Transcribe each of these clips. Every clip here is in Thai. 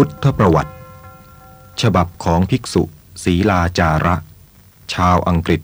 พุทธประวัติ ฉบับของภิกษุศีลาจาระ ชาวอังกฤษ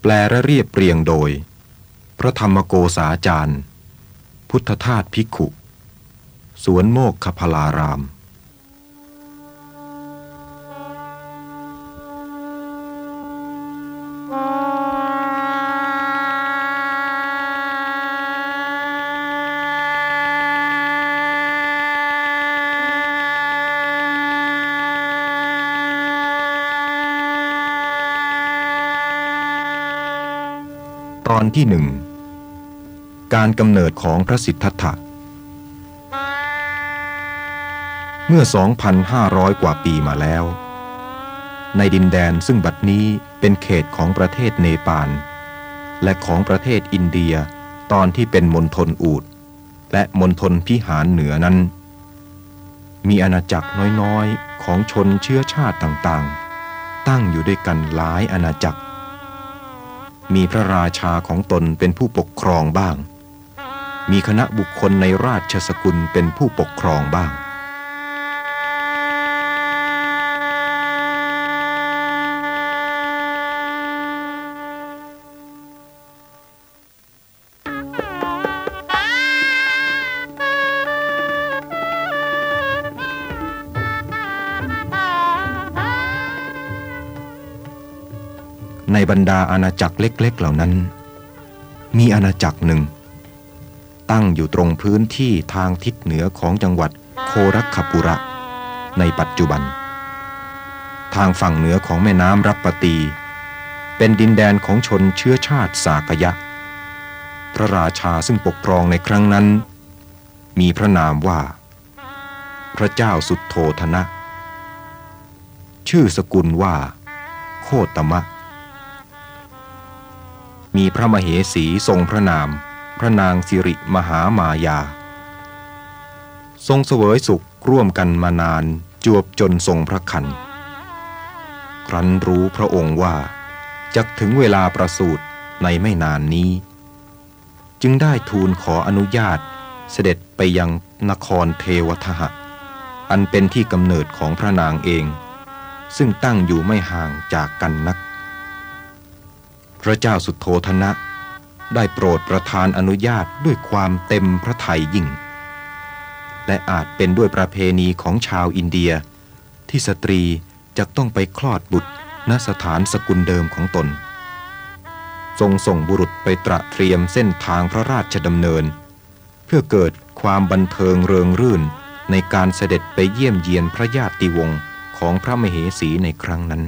แปลและเรียบเรียงโดย พระธรรมโกษาจารย์ พุทธทาสภิกขุ สวนโมกขพลาราม ตอนที่หนึ่งการกำเนิดของพระสิทธัตถะ เมื่อ 2,500 กว่าปีมาแล้ว ในดินแดนซึ่งบัดนี้เป็นเขตของประเทศเนปาล และของประเทศอินเดียตอนที่เป็นมณฑลอูดและมณฑลพิหารเหนือนั้น มีอาณาจักรน้อยๆ ของชนเชื้อชาติต่างๆ ตั้งอยู่ด้วยกันหลายอาณาจักร มีพระราชาของตนเป็นผู้ปกครองบ้าง มีคณะบุคคลในราชสกุลเป็นผู้ปกครองบ้าง ในบรรดาอาณาจักรเล็กๆเหล่านั้น มีอาณาจักรหนึ่ง ตั้งอยู่ตรงพื้นที่ทางทิศเหนือของจังหวัดโครัคคปุระ ในปัจจุบัน ทางฝั่งเหนือของแม่น้ำรับปตี เป็นดินแดนของชนเชื้อชาติสากยะ พระราชาซึ่งปกครองในครั้งนั้น มีพระนามว่า พระเจ้าสุดโทธนะ ชื่อสกุลว่า โคตมะ มีพระมเหสีทรงพระนาม พระนางสิริมหามายา ทรงเสวยสุขร่วมกันมานานจวบจนทรงพระคัน ครั้นรู้พระองค์ว่าจะถึงเวลาประสูติในไม่นานนี้ จึงได้ทูลขออนุญาตเสด็จไปยังนครเทวทหะ อันเป็นที่กำเนิดของพระนางเอง ซึ่งตั้งอยู่ไม่ห่างจากกันนัก พระเจ้าสุทโธทนะ ได้โปรดประทานอนุญาตด้วยความเต็มพระทัยยิ่ง และอาจเป็นด้วยประเพณีของชาวอินเดีย ที่สตรีจะต้องไปคลอดบุตรณสถานสกุลเดิมของตน ทรงส่งบุรุษไปตระเตรียมเส้นทางพระราชดำเนิน เพื่อเกิดความบันเทิงเริงรื่นในการเสด็จไปเยี่ยมเยียนพระญาติวงศ์ของพระมเหสีในครั้งนั้น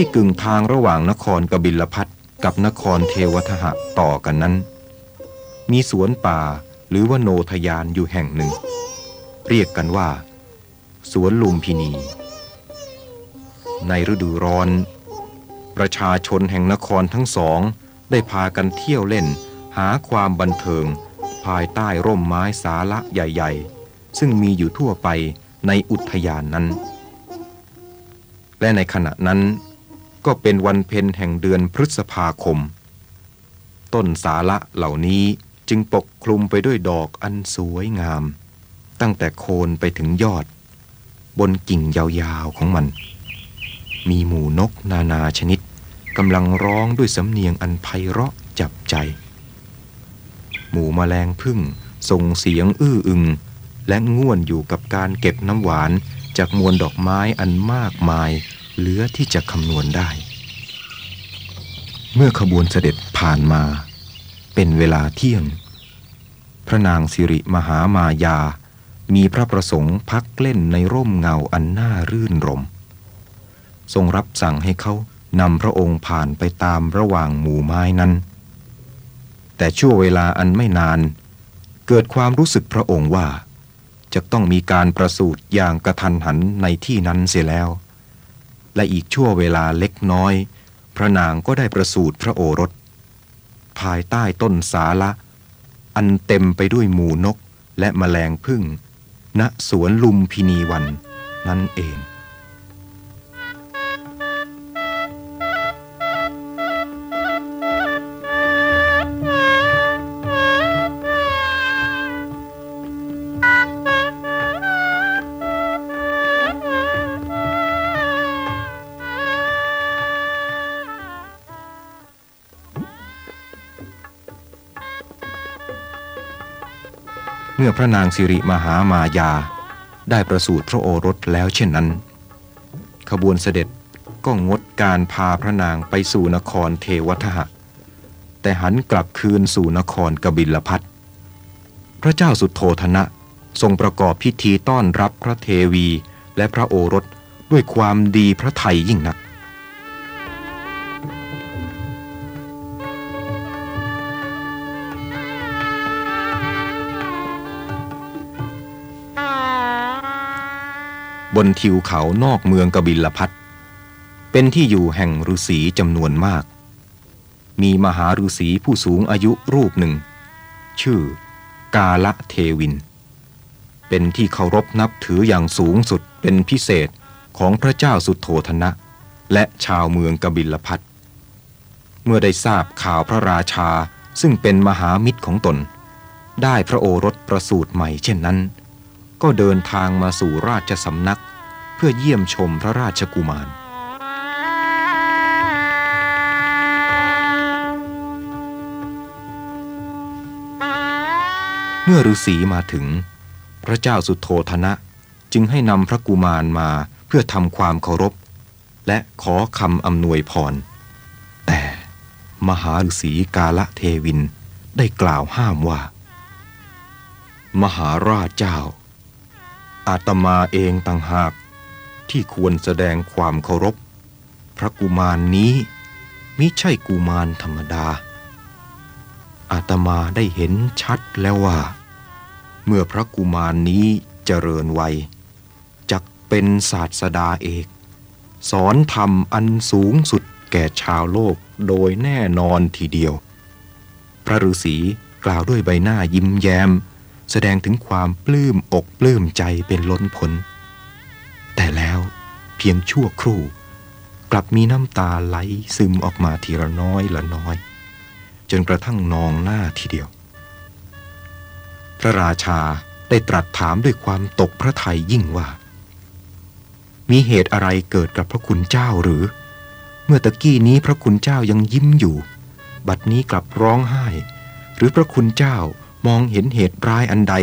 ที่กึ่งทางระหว่างนครกบิลพัทกับนครเทวทหะต่อกันนั้น มีสวนป่าหรือว่าโนทยานอยู่แห่งหนึ่ง เรียกกันว่า สวนลุมพินี ในฤดูร้อน ประชาชนแห่งนครทั้งสอง ได้พากันเที่ยวเล่น หาความบันเทิง ภายใต้ร่มไม้สาละใหญ่ ๆ ซึ่งมีอยู่ทั่วไปในอุทยานนั้น และในขณะนั้น ก็เป็นวันเพ็ญแห่งเดือนพฤษภาคม ต้นสาละเหล่านี้จึงปกคลุมไปด้วยดอกอันสวยงาม ตั้งแต่โคนไปถึงยอด บนกิ่งยาวๆของมัน มีหมู่นกนานาชนิดกำลังร้องด้วยสำเนียงอันไพเราะจับใจ หมู่แมลงพึ่งส่งเสียงอื้ออึง และง่วนอยู่กับการเก็บน้ำหวานจากมวลดอกไม้อันมากมาย เหลือที่จะคำนวณได้ เมื่อขบวนเสด็จผ่านมา เป็นเวลาเที่ยง พระนางสิริมหามายา มีพระประสงค์พักเล่นในร่มเงาอันน่ารื่นรม ทรงรับสั่งให้เขานำพระองค์ผ่านไปตามระหว่างหมู่ไม้นั้น แต่ชั่วเวลาอันไม่นาน เกิดความรู้สึกพระองค์ว่าจะต้องมีการประสูติอย่างกระทันหันในที่นั้นเสียแล้ว และอีกชั่วเวลาเล็กน้อย พระนางก็ได้ประสูติพระโอรส ภายใต้ต้นสาละ อันเต็มไปด้วยหมูนกและแมลงพึ่ง ณสวนลุมพินีวันนั่นเอง เมื่อพระนางสิริมหามายา ได้ประสูติพระโอรสแล้วเช่นนั้น ขบวนเสด็จก็งดการพาพระนางไปสู่นครเทวทหะ แต่หันกลับคืนสู่นครกบิลพัทพระเจ้าสุดโทธนะทรงประกอบพิธีต้อนรับพระเทวีและพระโอรสด้วยความดีพระไทยยิ่งนัก บนทิวเขานอกเมืองกบิลพัทเป็นที่อยู่แห่งฤาษีจำนวนมาก มีมหาฤาษีผู้สูงอายุรูปหนึ่ง ชื่อกาละเทวิน เป็นที่เคารพนับถืออย่างสูงสุดเป็นพิเศษของพระเจ้าสุโธธนะ และชาวเมืองกบิลพัทเมื่อได้ทราบข่าวพระราชาซึ่งเป็นมหามิตรของตน ได้พระโอรสประสูติใหม่เช่นนั้น ก็เดินทางมาสู่ราชสำนัก เพื่อเยี่ยมชมพระราชกุมาร เมื่อฤาษีมาถึง พระเจ้าสุโธธนะจึงให้นำพระกุมารมาเพื่อทำความเคารพ และขอคำอำนวยพร แต่มหาฤาษีกาละเทวินได้กล่าวห้ามว่า มหาราชเจ้า อาตมาเองต่างหากที่ควรแสดงความเคารพ พระกุมารนนี้มิใช่กุมารธรรมดา อาตมาได้เห็นชัดแล้วว่า เมื่อพระกุมารนนี้เจริญวัยจักเป็นศาสดาเอก สอนธรรมอันสูงสุดแก่ชาวโลกโดยแน่นอนทีเดียว พระฤาษีกล่าวด้วยใบหน้ายิ้มแย้ม แสดงถึงความปลื้มอกปลื้มใจเป็นล้นพ้นแต่แล้วเพียงชั่วครู่ กลับมีน้ำตาไหลซึมออกมาทีละน้อยละน้อย จนกระทั่งนองหน้าทีเดียว พระราชาได้ตรัสถามด้วยความตกพระทัยยิ่งว่า มีเหตุอะไรเกิดกับพระคุณเจ้าหรือ เมื่อตะกี้นี้พระคุณเจ้ายังยิ้มอยู่ บัดนี้กลับร้องไห้ หรือพระคุณเจ้า มองเห็นเหตุร้ายอันใด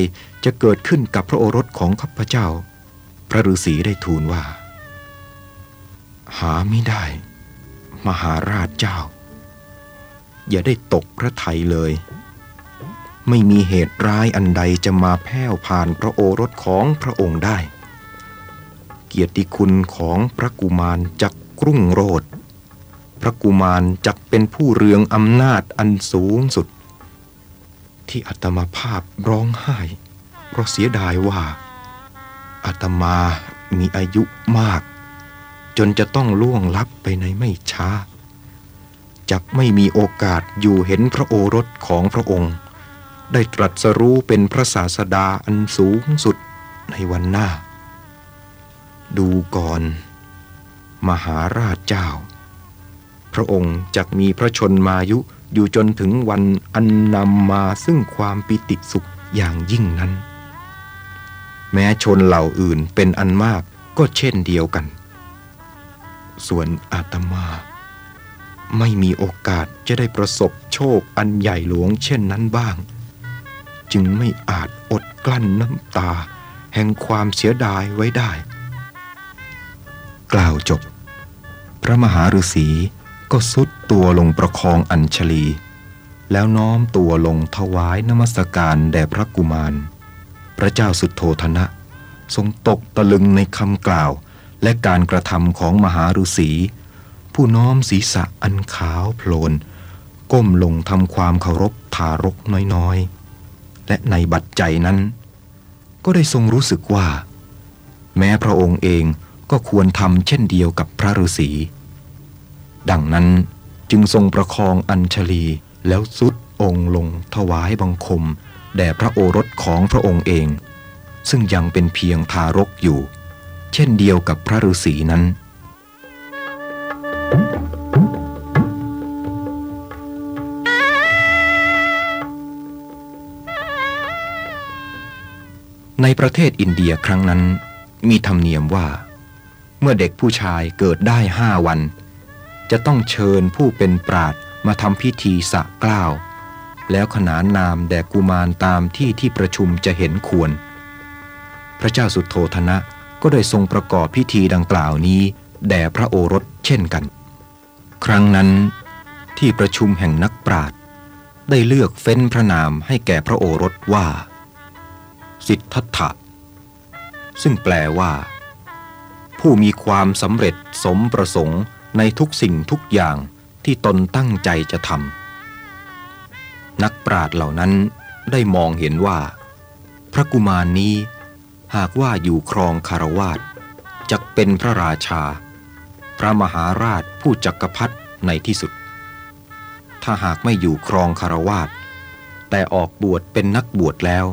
จะเกิดขึ้นกับพระโอรสของข้าพเจ้า พระฤาษีได้ทูลว่า หาไม่ได้ มหาราชเจ้า อย่าได้ตกพระไทยเลย ไม่มีเหตุร้ายอันใดจะมาแผ่วผ่านพระโอรสของพระองค์ได้ เกียรติคุณของพระกุมารจักกรุ่งโรดพระกุมารจักเป็นผู้เรืองอำนาจอันสูงสุด ที่อัตมาภาพร้องไห้ เพราะเสียดายว่าอาตมามีอายุมาก จนจะต้องล่วงลับไปในไม่ช้าจักไม่มีโอกาสอยู่เห็นพระโอรสของพระองค์ ได้ตรัสรู้เป็นพระศาสดาอันสูงสุดในวันหน้า ดูก่อน มหาราชเจ้า พระองค์จักมีพระชนมายุอยู่จนถึงวันอันนำมาซึ่งความปิติสุขอย่างยิ่งนั้น แม้ชนเหล่าอื่นเป็นอันมากก็เช่นเดียวกัน ส่วนอาตมา ไม่มีโอกาสจะได้ประสบโชคอันใหญ่หลวงเช่นนั้นบ้าง จึงไม่อาจอดกลั้นน้ำตา แห่งความเสียดายไว้ได้ กล่าวจบ พระมหาฤาษี ก็สุดตัวลงประคองอัญชลี แล้วน้อมตัวลงถวายนมัสการแด่พระกุมาร พระเจ้าสุดโทธนะ ทรงตกตะลึงในคำกล่าว และการกระทำของมหาฤาษีผู้น้อมศีรษะอันขาวโพลน ก้มลงทำความเคารพทารกน้อยๆ และในบัดใจนั้น ก็ได้ทรงรู้สึกว่า แม้พระองค์เองก็ควรทำเช่นเดียวกับพระฤาษี ดังนั้นจึงทรงประคองอัญชลีแล้วสุดองค์ลงถวายบังคม แด่พระโอรสของพระองค์เอง ซึ่งยังเป็นเพียงทารกอยู่ เช่นเดียวกับพระฤาษีนั้น ในประเทศอินเดียครั้งนั้นมีธรรมเนียมว่า เมื่อเด็กผู้ชายเกิดได้ห้าวัน จะต้องเชิญผู้เป็นปราดมาทำพิธีสะกล้าว แล้วขนานนามแด่กุมารตามที่ที่ประชุมจะเห็นควร พระเจ้าสุโธธนะก็ได้ทรงประกอบพิธีดังกล่าวนี้ แด่พระโอรสเช่นกัน ครั้งนั้นที่ประชุมแห่งนักปราดได้เลือกเฟ้นพระนามให้แก่พระโอรสว่า สิทธัตถะ ซึ่งแปลว่า ผู้มีความสำเร็จสมประสงค์ ในทุกสิ่งทุกอย่างที่ตนตั้งใจจะทำนักปราดเหล่านั้นได้มองเห็นว่า พระกุมารนี้หากว่าอยู่ครองคารวาสจะเป็นพระราชา พระมหาราชผู้จักรพรรดิในที่สุด ถ้าหากไม่อยู่ครองคารวาสแต่ออกบวชเป็นนักบวชแล้ว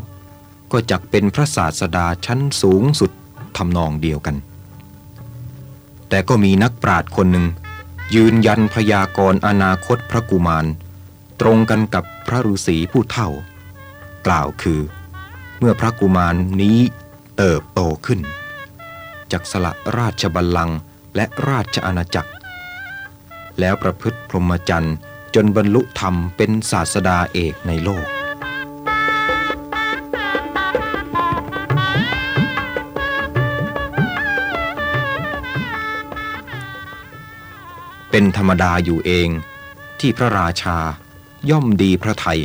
ก็จักเป็นพระศาสดาชั้นสูงสุดทำนองเดียวกัน แต่ก็มีนักปราดคนหนึ่ง ยืนยันพยากรณ์อนาคตพระกุมาร ตรงกันกับพระฤาษีผู้เฒ่า กล่าวคือ เมื่อพระกุมารนี้เติบโตขึ้นจักสละราชบัลลังก์และราชอาณาจักร แล้วประพฤติพรหมจรรย์จนบรรลุธรรมเป็นศาสดาเอกในโลก เป็นธรรมดาอยู่เอง ที่พระราชาย่อมดีพระไทย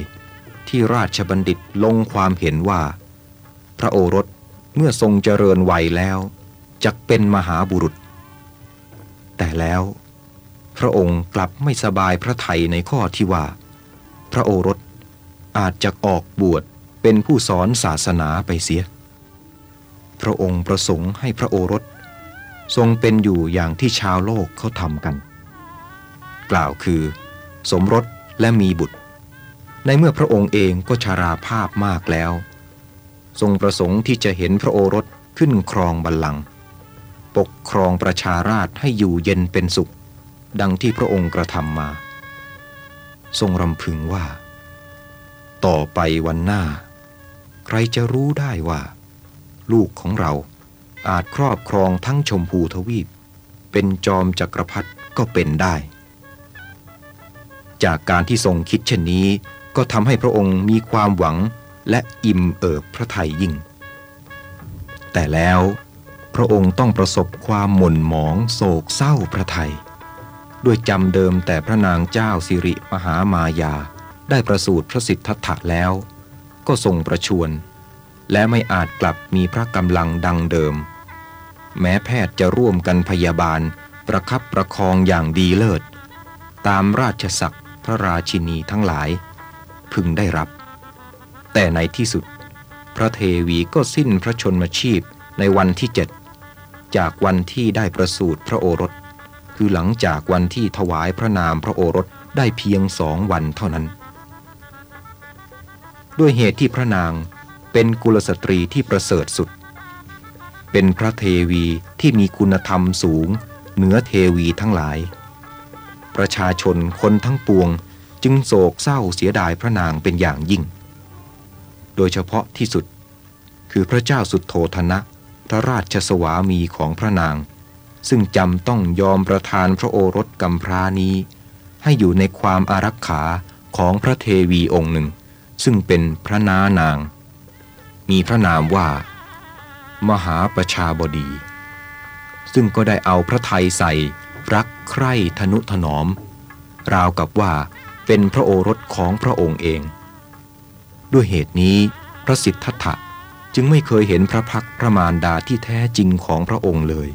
ที่ราชบัณฑิตลงความเห็นว่า พระโอรสเมื่อทรงเจริญวัยแล้วจะเป็นมหาบุรุษ แต่แล้ว พระองค์กลับไม่สบายพระไทยในข้อที่ว่า พระโอรสอาจจะออกบวชเป็นผู้สอนศาสนาไปเสีย พระองค์ประสงค์ให้พระโอรส ทรงเป็นอยู่อย่างที่ชาวโลกเขาทำกัน กล่าวคือ สมรสและมีบุตร ในเมื่อพระองค์เองก็ชาราภาพมากแล้ว ทรงประสงค์ที่จะเห็นพระโอรสขึ้นครองบัลลังก์ปกครองประชาราชให้อยู่เย็นเป็นสุข ดังที่พระองค์กระทำมา ทรงรำพึงว่า ต่อไปวันหน้า ใครจะรู้ได้ว่า ลูกของเราอาจครอบครองทั้งชมพูทวีป เป็นจอมจักรพรรดิก็เป็นได้ จากการที่ทรงคิดเช่นนี้ ก็ทำให้พระองค์มีความหวังและอิ่มเอิบพระทัยยิ่ง แต่แล้วพระองค์ต้องประสบความหม่นหมองโศกเศร้าพระไทย ด้วยจำเดิมแต่พระนางเจ้าสิริมหามายาได้ประสูติพระสิทธัตถะแล้ว ก็ทรงประชวรและไม่อาจกลับมีพระกำลังดังเดิม แม้แพทย์จะร่วมกันพยาบาลประคับประคองอย่างดีเลิศ ตามราชศักดิ์ พระราชินีทั้งหลาย พึงได้รับ แต่ในที่สุด พระเทวีก็สิ้นพระชนมชีพในวันที่เจ็ดจากวันที่ได้ประสูติพระโอรส คือหลังจากวันที่ถวายพระนามพระโอรสได้เพียงสองวันเท่านั้น ด้วยเหตุที่พระนางเป็นกุลสตรีที่ประเสริฐสุด เป็นพระเทวีที่มีคุณธรรมสูง เหนือเทวีทั้งหลาย ประชาชนคนทั้งปวงจึงโศกเศร้าเสียดายพระนางเป็นอย่างยิ่ง โดยเฉพาะที่สุด คือพระเจ้าสุดโทธนะ พระราชสวามีของพระนาง ซึ่งจำต้องยอมประทานพระโอรสกำพรานี้ ให้อยู่ในความอารักขาของพระเทวีองค์หนึ่ง ซึ่งเป็นพระนานาง มีพระนามว่า มหาประชาบดี ซึ่งก็ได้เอาพระไทยใส่ รักใคร่ทนุถนอม ราวกับว่าเป็นพระโอรสของพระองค์เอง ด้วยเหตุนี้พระสิทธัตถะจึงไม่เคยเห็นพระพักพระมารดาที่แท้จริงของพระองค์เลย